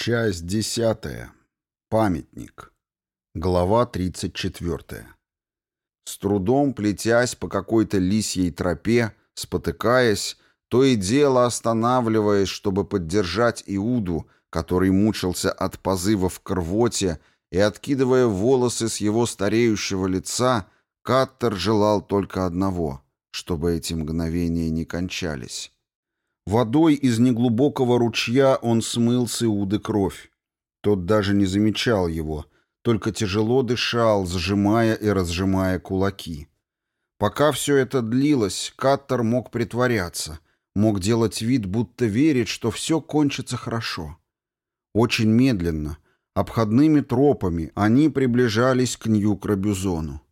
Часть десятая. Памятник. Глава тридцать четвертая. С трудом плетясь по какой-то лисьей тропе, спотыкаясь, то и дело останавливаясь, чтобы поддержать Иуду, который мучился от позывов к рвоте, и откидывая волосы с его стареющего лица, Каттер желал только одного — чтобы эти мгновения не кончались. Водой из неглубокого ручья он смыл с Иуды кровь. Тот даже не замечал его, только тяжело дышал, сжимая и разжимая кулаки. Пока все это длилось, Каттер мог притворяться, мог делать вид, будто верит, что все кончится хорошо. Очень медленно, обходными тропами, они приближались к Нью-Крабюзону.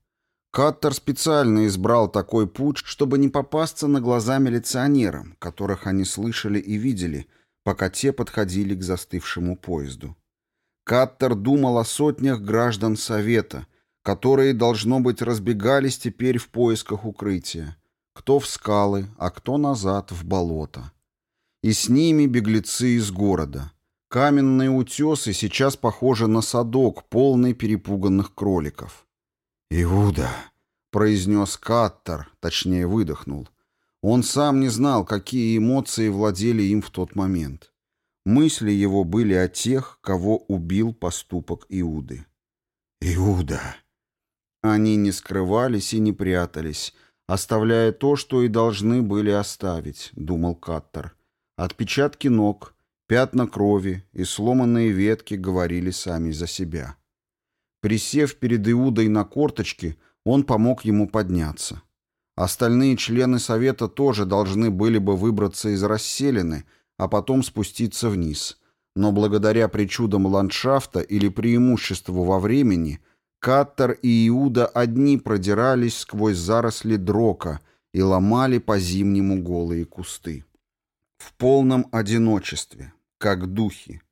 Каттер специально избрал такой путь, чтобы не попасться на глаза милиционерам, которых они слышали и видели, пока те подходили к застывшему поезду. Каттер думал о сотнях граждан Совета, которые, должно быть, разбегались теперь в поисках укрытия. Кто в скалы, а кто назад в болото. И с ними беглецы из города. Каменные утесы сейчас похожи на садок, полный перепуганных кроликов. «Иуда», — произнес Каттер, точнее выдохнул. Он сам не знал, какие эмоции владели им в тот момент. Мысли его были о тех, кого убил поступок Иуды. «Иуда!» Они не скрывались и не прятались, оставляя то, что и должны были оставить, думал Каттер. Отпечатки ног, пятна крови и сломанные ветки говорили сами за себя. Присев перед Иудой на корточки, он помог ему подняться. Остальные члены совета тоже должны были бы выбраться из расселины, а потом спуститься вниз. Но благодаря причудам ландшафта или преимуществу во времени, Каттер и Иуда одни продирались сквозь заросли дрока и ломали по-зимнему голые кусты. В полном одиночестве, как духи.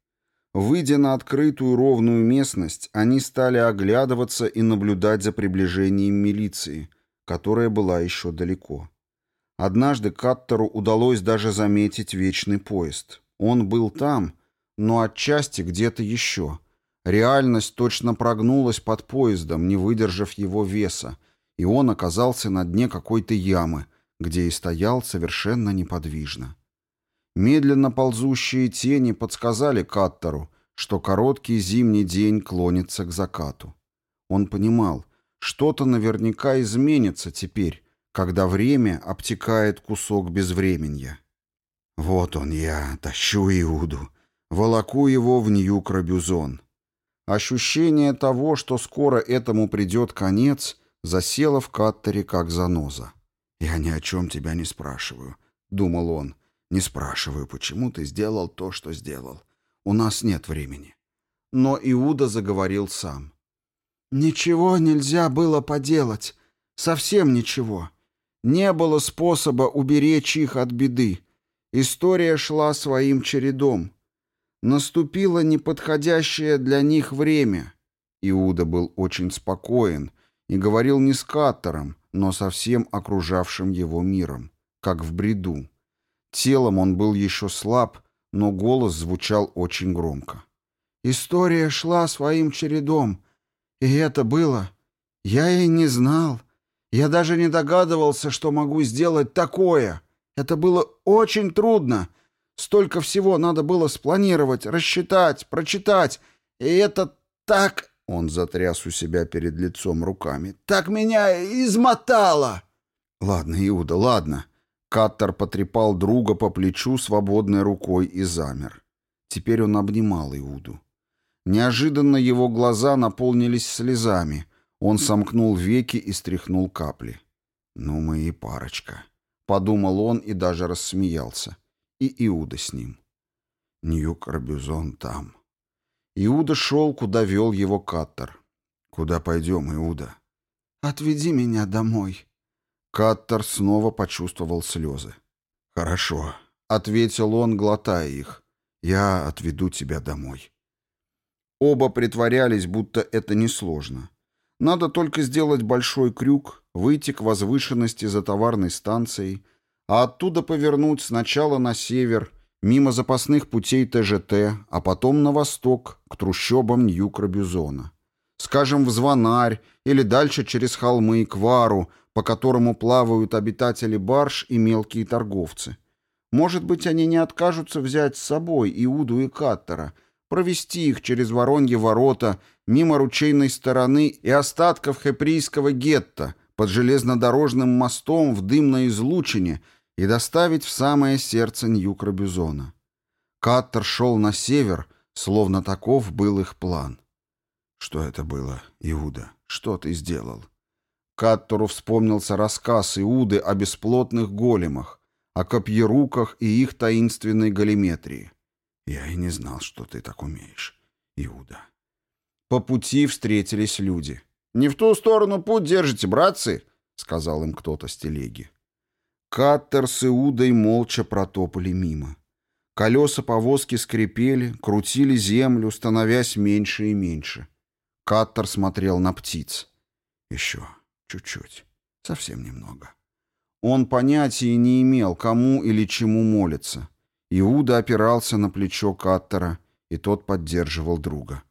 Выйдя на открытую ровную местность, они стали оглядываться и наблюдать за приближением милиции, которая была еще далеко. Однажды Каттеру удалось даже заметить вечный поезд. Он был там, но отчасти где-то еще. Реальность точно прогнулась под поездом, не выдержав его веса, и он оказался на дне какой-то ямы, где и стоял совершенно неподвижно. Медленно ползущие тени подсказали Каттеру, что короткий зимний день клонится к закату. Он понимал, что-то наверняка изменится теперь, когда время обтекает кусок безвременья. Вот он я, тащу Иуду, волоку его в Нью-Крабюзон. Ощущение того, что скоро этому придет конец, засело в Каттере как заноза. «Я ни о чем тебя не спрашиваю», — думал он. Не спрашиваю, почему ты сделал то, что сделал. У нас нет времени. Но Иуда заговорил сам. Ничего нельзя было поделать. Совсем ничего. Не было способа уберечь их от беды. История шла своим чередом. Наступило неподходящее для них время. Иуда был очень спокоен и говорил не с Каттером, но со всем окружавшим его миром, как в бреду. Телом он был еще слаб, но голос звучал очень громко. История шла своим чередом, и это было... Я и не знал. Я даже не догадывался, что могу сделать такое. Это было очень трудно. Столько всего надо было спланировать, рассчитать, прочитать. И это так... Он затряс у себя перед лицом руками. «Так меня измотало!» «Ладно, Иуда, ладно. Каттер потрепал друга по плечу свободной рукой и замер. Теперь он обнимал Иуду. Неожиданно его глаза наполнились слезами. Он сомкнул веки и стряхнул капли. «Ну мы и парочка», — подумал он и даже рассмеялся. И Иуда с ним. Нью-Карбюзон там. Иуда шел, куда вел его Каттер. «Куда пойдем, Иуда?» «Отведи меня домой», Каттер снова почувствовал слезы. «Хорошо», — ответил он, глотая их. «Я отведу тебя домой». Оба притворялись, будто это несложно. Надо только сделать большой крюк, выйти к возвышенности за товарной станцией, а оттуда повернуть сначала на север, мимо запасных путей ТЖТ, а потом на восток, к трущобам Нью-Крабюзона. Скажем, в Звонарь или дальше через холмы к Вару, по которому плавают обитатели барж и мелкие торговцы. Может быть, они не откажутся взять с собой Иуду и Каттера, провести их через Вороньи ворота, мимо ручейной стороны и остатков хеприйского гетто, под железнодорожным мостом в дымной излучине и доставить в самое сердце Нью-Крабюзона. Каттер шел на север, словно таков был их план. «Что это было, Иуда? Что ты сделал?» Каттору вспомнился рассказ Иуды о бесплотных големах, о копьеруках и их таинственной галиметрии. «Я и не знал, что ты так умеешь, Иуда». По пути встретились люди. «Не в ту сторону путь держите, братцы!» — сказал им кто-то с телеги. Каттер с Иудой молча протопали мимо. Колеса повозки скрипели, крутили землю, становясь меньше и меньше. Каттер смотрел на птиц. Еще чуть-чуть, совсем немного. Он понятия не имел, кому или чему молиться. Иуда опирался на плечо Каттера, и тот поддерживал друга.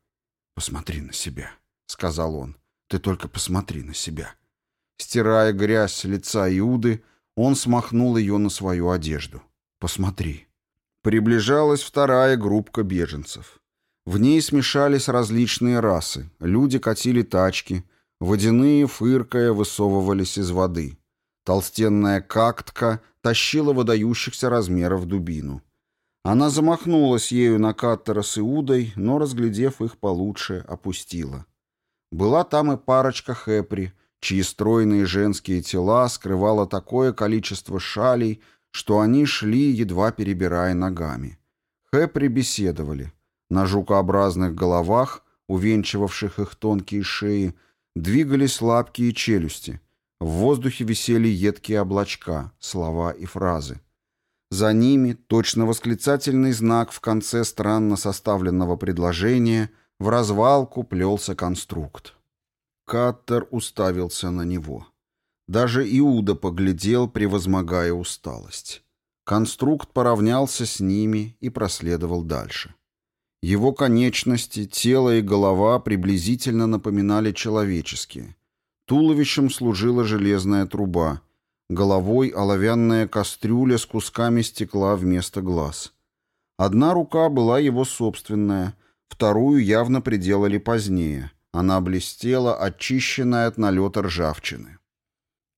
«Посмотри на себя», — сказал он. «Ты только посмотри на себя». Стирая грязь с лица Иуды, он смахнул ее на свою одежду. «Посмотри». Приближалась вторая группка беженцев. В ней смешались различные расы. Люди катили тачки, водяные, фыркая, высовывались из воды. Толстенная кактка тащила выдающихся размеров дубину. Она замахнулась ею на Каттера с Иудой, но, разглядев их получше, опустила. Была там и парочка хэпри, чьи стройные женские тела скрывало такое количество шалей, что они шли, едва перебирая ногами. Хэпри беседовали. На жукообразных головах, увенчивавших их тонкие шеи, двигались лапки и челюсти. В воздухе висели едкие облачка, слова и фразы. За ними точно восклицательный знак в конце странно составленного предложения в развалку плелся конструкт. Каттер уставился на него. Даже Иуда поглядел, превозмогая усталость. Конструкт поравнялся с ними и проследовал дальше. Его конечности, тело и голова приблизительно напоминали человеческие. Туловищем служила железная труба — головой оловянная кастрюля с кусками стекла вместо глаз. Одна рука была его собственная, вторую явно приделали позднее. Она блестела, очищенная от налета ржавчины.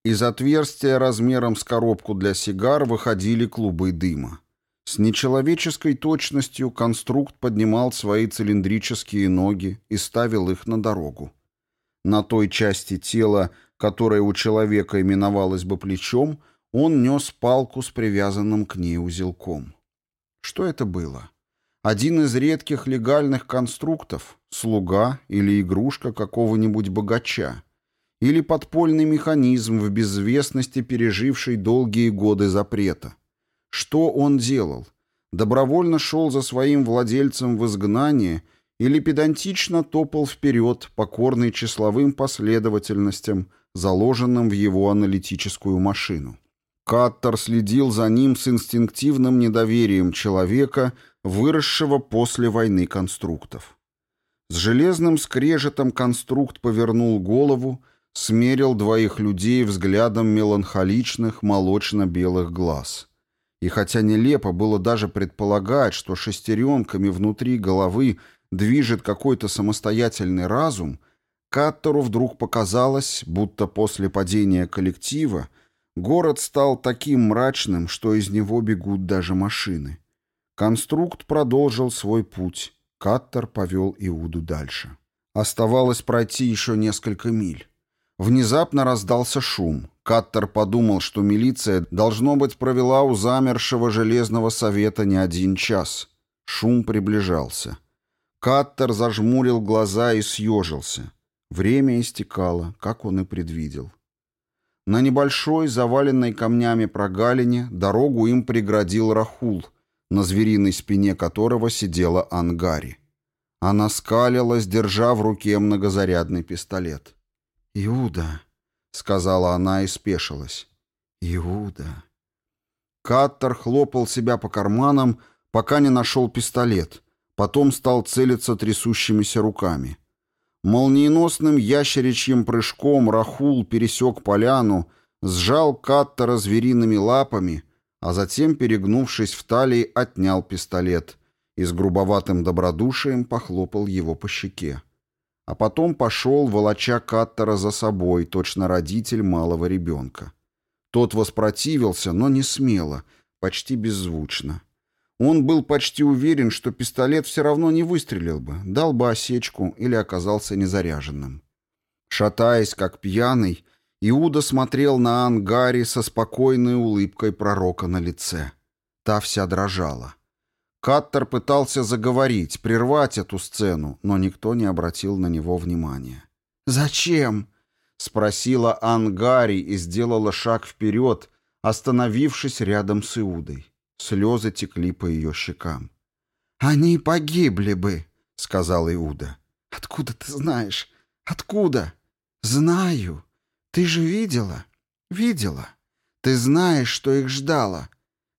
Из отверстия размером с коробку для сигар выходили клубы дыма. С нечеловеческой точностью конструкт поднимал свои цилиндрические ноги и ставил их на дорогу. На той части тела, которая у человека именовалась бы плечом, он нес палку с привязанным к ней узелком. Что это было? Один из редких легальных конструктов, слуга или игрушка какого-нибудь богача, или подпольный механизм в безвестности, переживший долгие годы запрета. Что он делал? Добровольно шел за своим владельцем в изгнание или педантично топал вперед, покорный числовым последовательностям, заложенным в его аналитическую машину. Каттер следил за ним с инстинктивным недоверием человека, выросшего после войны конструктов. С железным скрежетом конструкт повернул голову, смерил двоих людей взглядом меланхоличных молочно-белых глаз. И хотя нелепо было даже предполагать, что шестеренками внутри головы движет какой-то самостоятельный разум, Каттеру вдруг показалось, будто после падения коллектива город стал таким мрачным, что из него бегут даже машины. Конструкт продолжил свой путь. Каттер повел Иуду дальше. Оставалось пройти еще несколько миль. Внезапно раздался шум. Каттер подумал, что милиция, должно быть, провела у замершего железного совета не один час. Шум приближался. Каттер зажмурил глаза и съежился. Время истекало, как он и предвидел. На небольшой, заваленной камнями прогалине, дорогу им преградил Рахул, на звериной спине которого сидела Ангари. Она скалилась, держа в руке многозарядный пистолет. «Иуда», — сказала она и спешилась. «Иуда». Каттер хлопал себя по карманам, пока не нашел пистолет, потом стал целиться трясущимися руками. Молниеносным ящеричьим прыжком Рахул пересек поляну, сжал Каттера звериными лапами, а затем, перегнувшись в талии, отнял пистолет и с грубоватым добродушием похлопал его по щеке. А потом пошел, волоча Каттера за собой, точно родитель малого ребенка. Тот воспротивился, но не смело, почти беззвучно. Он был почти уверен, что пистолет все равно не выстрелил бы, дал бы осечку или оказался незаряженным. Шатаясь, как пьяный, Иуда смотрел на Ангари со спокойной улыбкой пророка на лице. Та вся дрожала. Каттер пытался заговорить, прервать эту сцену, но никто не обратил на него внимания. «Зачем?» — спросила Ангари и сделала шаг вперед, остановившись рядом с Иудой. Слезы текли по ее щекам. «Они погибли бы», — сказал Иуда. «Откуда ты знаешь? Откуда?» «Знаю. Ты же видела?» «Видела. Ты знаешь, что их ждало».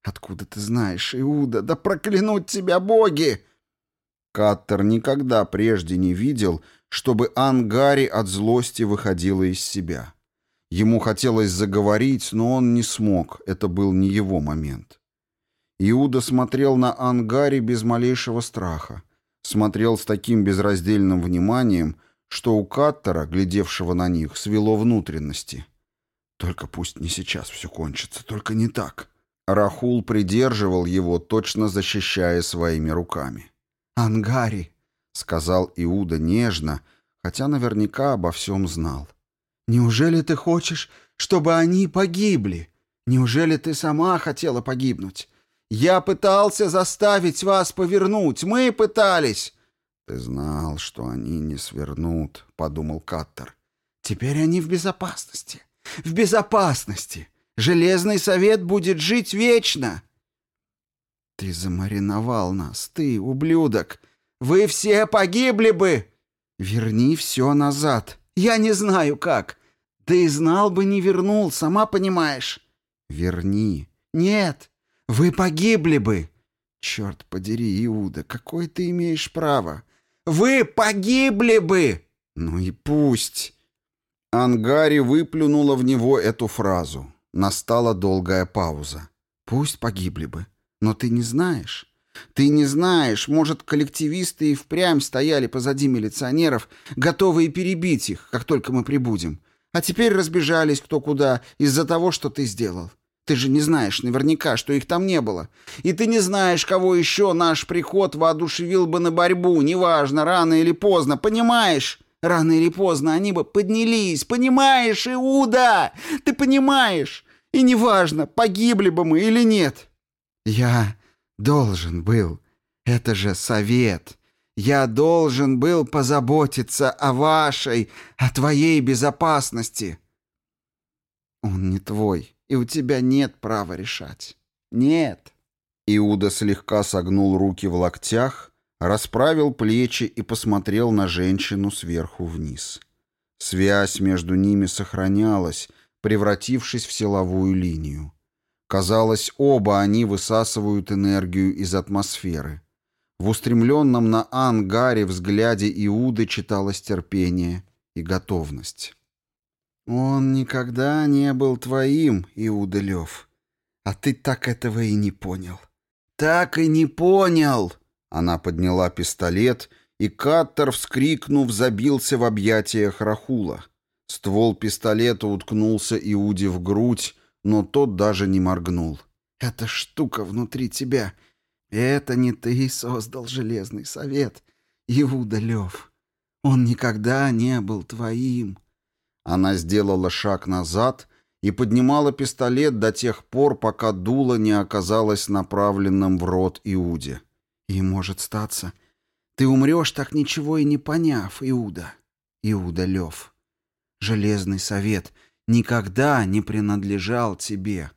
«Откуда ты знаешь, Иуда? Да проклянут тебя боги!» Каттер никогда прежде не видел, чтобы Ангари от злости выходила из себя. Ему хотелось заговорить, но он не смог, это был не его момент. Иуда смотрел на Ангари без малейшего страха, смотрел с таким безраздельным вниманием, что у Каттера, глядевшего на них, свело внутренности. «Только пусть не сейчас все кончится, только не так». Рахул придерживал его, точно защищая своими руками. «Ангари», — сказал Иуда нежно, хотя наверняка обо всем знал. «Неужели ты хочешь, чтобы они погибли? Неужели ты сама хотела погибнуть? Я пытался заставить вас повернуть, мы пытались!» «Ты знал, что они не свернут», — подумал Каттер. «Теперь они в безопасности. В безопасности. Железный совет будет жить вечно!» «Ты замариновал нас, ты, ублюдок! Вы все погибли бы! Верни все назад! Я не знаю как! Ты знал бы, не вернул, сама понимаешь!» «Верни!» «Нет! Вы погибли бы!» «Черт подери, Иуда, какое ты имеешь право?» «Вы погибли бы!» «Ну и пусть!» Ангари выплюнула в него эту фразу. Настала долгая пауза. «Пусть погибли бы. Но ты не знаешь. Ты не знаешь, может, коллективисты и впрямь стояли позади милиционеров, готовые перебить их, как только мы прибудем. А теперь разбежались кто куда из-за того, что ты сделал. Ты же не знаешь наверняка, что их там не было. И ты не знаешь, кого еще наш приход воодушевил бы на борьбу, неважно, рано или поздно, понимаешь? Рано или поздно они бы поднялись, понимаешь, Иуда? Ты понимаешь? И неважно, погибли бы мы или нет. Я должен был. Это же совет. Я должен был позаботиться о вашей, о твоей безопасности. Он не твой, и у тебя нет права решать. Нет. Иуда слегка согнул руки в локтях, расправил плечи и посмотрел на женщину сверху вниз. Связь между ними сохранялась, превратившись в силовую линию. Казалось, оба они высасывают энергию из атмосферы. В устремленном на Ангаре взгляде Иуды читалось терпение и готовность. «Он никогда не был твоим, Иуда Лев, а ты так этого и не понял». «Так и не понял!» Она подняла пистолет, и Каттер, вскрикнув, забился в объятиях Рахула. Ствол пистолета уткнулся Иуде в грудь, но тот даже не моргнул. «Эта штука внутри тебя. Это не ты создал Железный Совет, Иуда Лев. Он никогда не был твоим». Она сделала шаг назад и поднимала пистолет до тех пор, пока дуло не оказалось направленным в рот Иуде. «И может статься, ты умрешь, так ничего и не поняв, Иуда. Иуда Лев. Железный Совет никогда не принадлежал тебе.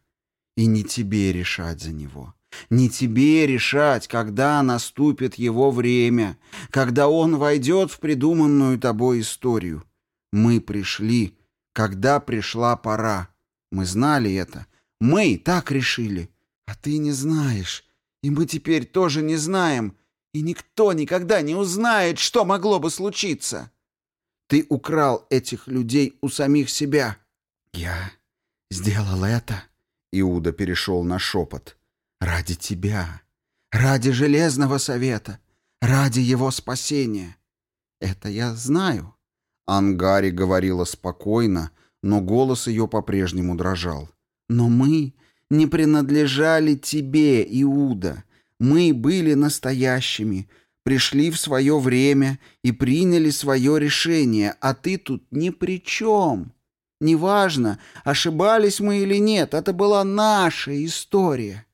И не тебе решать за него. Не тебе решать, когда наступит его время, когда он войдет в придуманную тобой историю. Мы пришли, когда пришла пора. Мы знали это. Мы так решили. А ты не знаешь. И мы теперь тоже не знаем, и никто никогда не узнает, что могло бы случиться. Ты украл этих людей у самих себя. Я сделал это. Иуда перешел на шепот. Ради тебя. Ради Железного Совета. Ради его спасения. Это я знаю. Ангари говорила спокойно, но голос ее по-прежнему дрожал. Но мы не принадлежали тебе, Иуда. Мы были настоящими, пришли в свое время и приняли свое решение, а ты тут ни при чем. Неважно, ошибались мы или нет, это была наша история.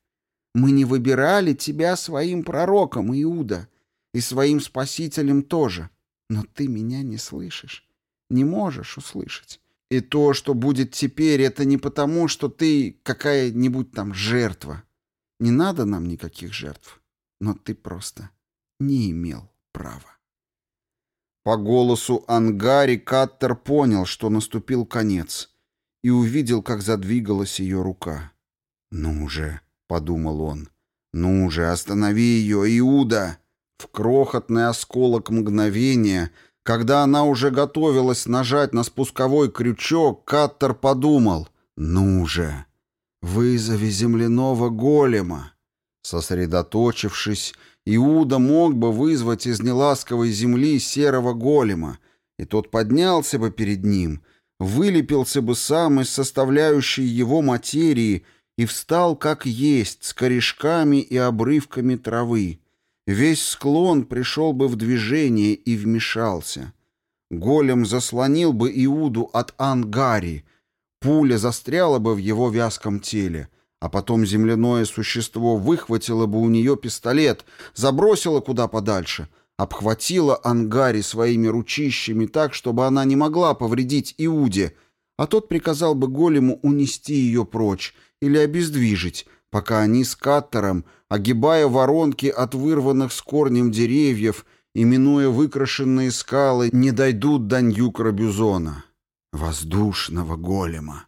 Мы не выбирали тебя своим пророком, Иуда, и своим спасителем тоже. Но ты меня не слышишь, не можешь услышать. И то, что будет теперь, это не потому, что ты какая-нибудь там жертва. Не надо нам никаких жертв. Но ты просто не имел права. По голосу Ангари Каттер понял, что наступил конец, и увидел, как задвигалась ее рука. «Ну же», — подумал он, — «ну же, останови ее, Иуда!» В крохотный осколок мгновения, когда она уже готовилась нажать на спусковой крючок, Каттер подумал «Ну же, вызови земляного голема!» Сосредоточившись, Иуда мог бы вызвать из неласковой земли серого голема, и тот поднялся бы перед ним, вылепился бы сам из составляющей его материи и встал как есть, с корешками и обрывками травы. Весь склон пришел бы в движение и вмешался. Голем заслонил бы Иуду от Ангари, пуля застряла бы в его вязком теле — а потом земляное существо выхватило бы у нее пистолет, забросило куда подальше, обхватило Ангари своими ручищами так, чтобы она не могла повредить Иуде, а тот приказал бы голему унести ее прочь или обездвижить, пока они с Каттером, огибая воронки от вырванных с корнем деревьев и минуя выкрашенные скалы, не дойдут до Ньюкра-Бюзона, воздушного голема.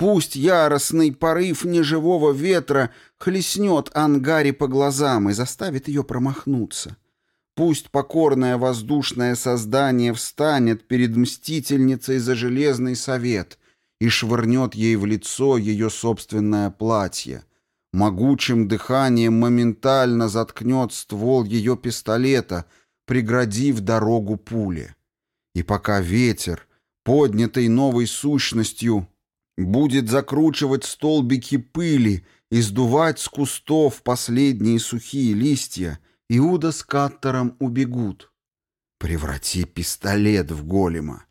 Пусть яростный порыв неживого ветра хлестнет Ангари по глазам и заставит ее промахнуться. Пусть покорное воздушное создание встанет перед мстительницей за железный совет и швырнет ей в лицо ее собственное платье. Могучим дыханием моментально заткнет ствол ее пистолета, преградив дорогу пуле. И пока ветер, поднятый новой сущностью, будет закручивать столбики пыли и сдувать с кустов последние сухие листья, Иуда с Каттером убегут. Преврати пистолет в голема.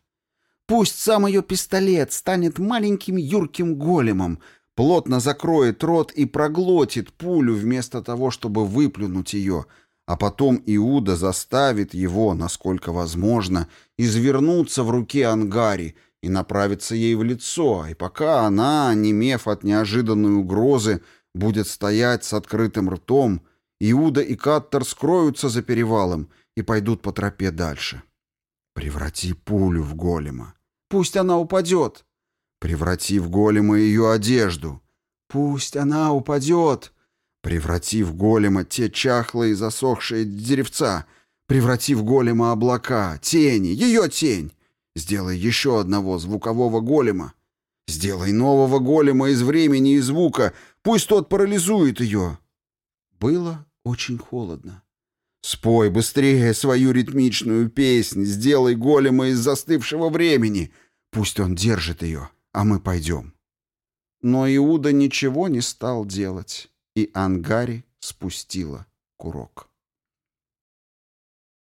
Пусть сам ее пистолет станет маленьким юрким големом, плотно закроет рот и проглотит пулю вместо того, чтобы выплюнуть ее, а потом Иуда заставит его, насколько возможно, извернуться в руке Ангари — и направиться ей в лицо, и пока она, немев от неожиданной угрозы, будет стоять с открытым ртом, Иуда и Каттер скроются за перевалом и пойдут по тропе дальше. Преврати пулю в голема. Пусть она упадет. Преврати в голема ее одежду. Пусть она упадет. Преврати в голема те чахлые засохшие деревца. Преврати в голема облака, тени, ее тень. Сделай еще одного звукового голема. Сделай нового голема из времени и звука. Пусть тот парализует ее. Было очень холодно. Спой быстрее свою ритмичную песнь. Сделай голема из застывшего времени. Пусть он держит ее, а мы пойдем. Но Иуда ничего не стал делать, и Ангари спустила курок.